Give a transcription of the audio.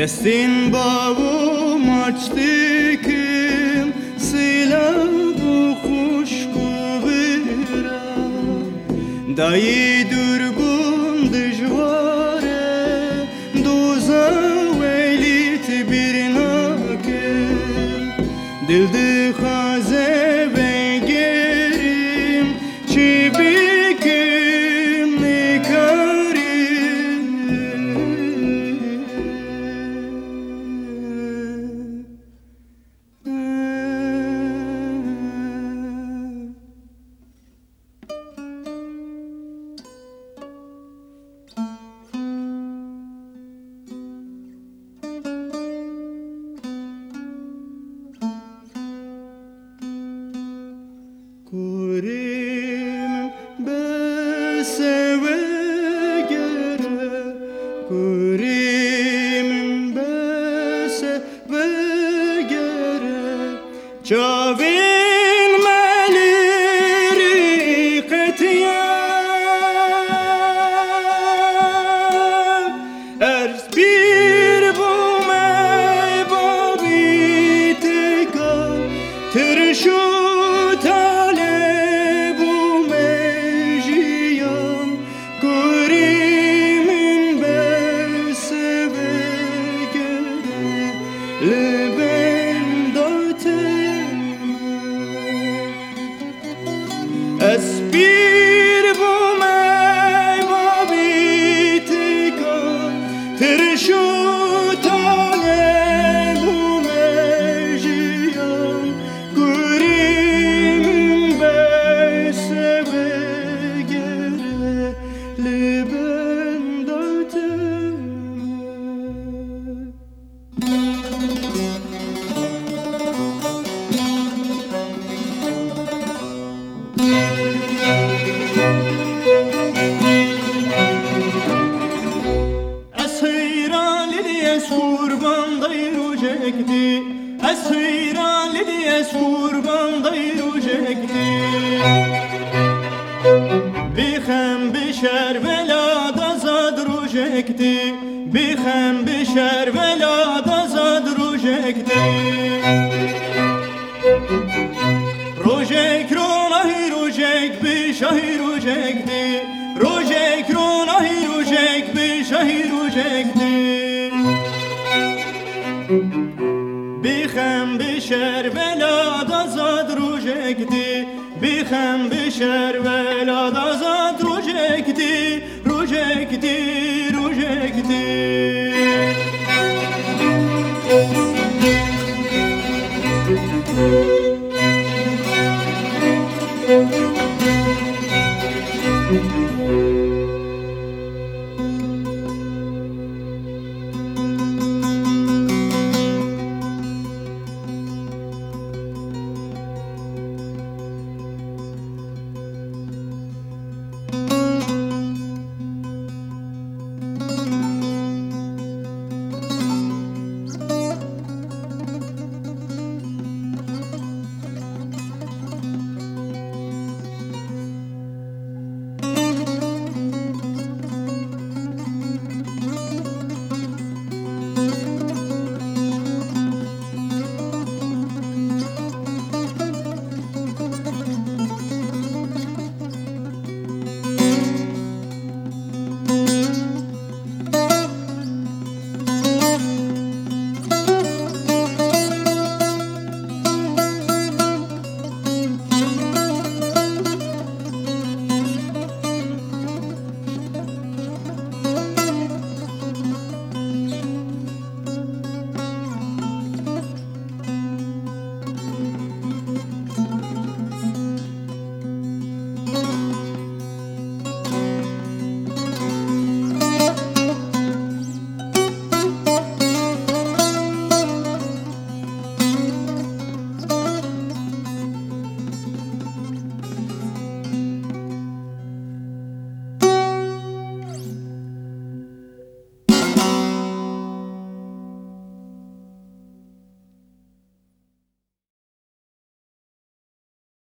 Destin bavum açtıkım Sıla bu kuşku vira Dayı durgun dijvare Doza velit bir nakir Dildi haze Besser Live kurban dayrucekti Bixem bişer velada zadrucekti Bixem şahi rojekti Rojek ronahi rojek bi şahi rojekti Bixem bişer velada zad rojekti Bixem bişer velada zad rojekti. Rojekti, rojekti